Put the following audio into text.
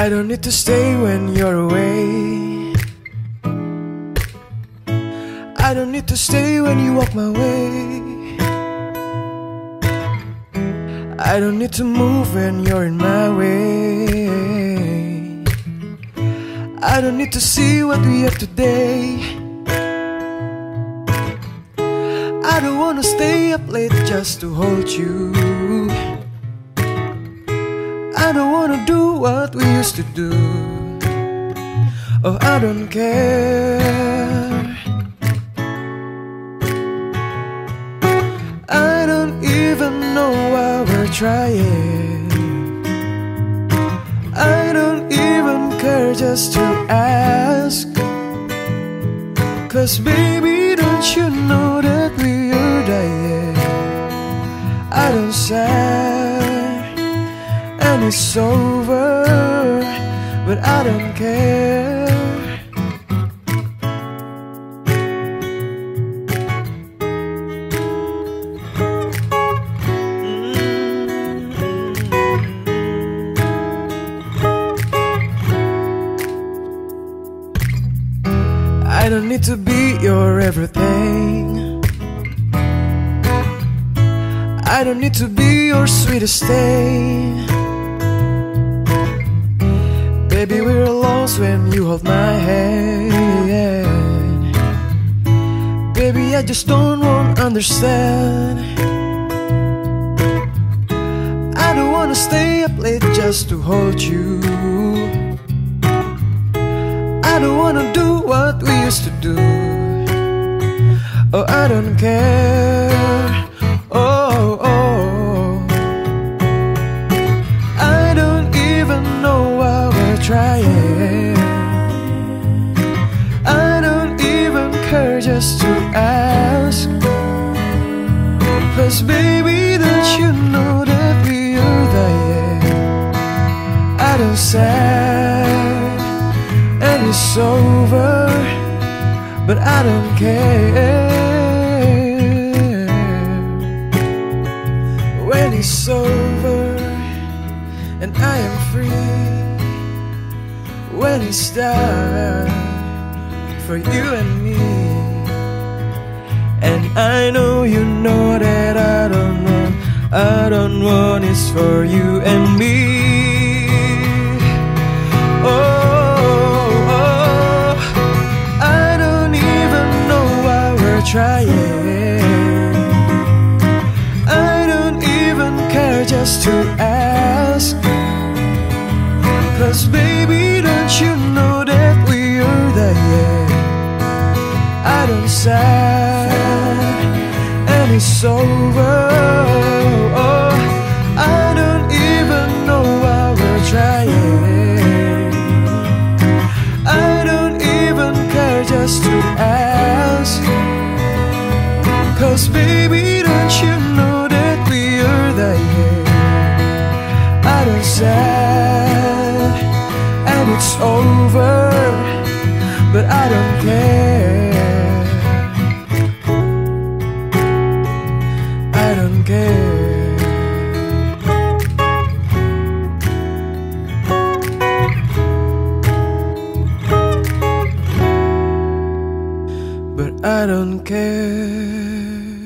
I don't need to stay when you're away. I don't need to stay when you walk my way. I don't need to move when you're in my way. I don't need to see what we have today. I don't wanna stay up late just to hold you. I don't wanna do what we used to do. Oh, I don't care. I don't even know why we're trying. I don't even care just to ask. Cause baby, don't you know that we are dying? I don't sigh, and it's over, but I don't care. I don't need to be your everything. I don't need to be your sweetest thing. Baby, we're lost when you hold my hand. Baby, I just don't want to understand. I don't wanna stay up late just to hold you. I don't wanna do what we used to do. Oh, I don't care. Just to ask. Cause baby, don't you know that we are dying? I don't say and it's over, but I don't care. When it's over, and I am free, when it's done for you and me, and I know you know that I don't want, I don't want it's for you and me. Oh, oh, I don't even know why we're trying. I don't even care just to ask. Cause baby, don't you know that we are there? I don't sigh, it's over. Oh, I don't even know why we're trying. I don't even care just to ask. Cause baby, don't you know that we are there? I don't sad, and it's over, but I don't care. but I don't care.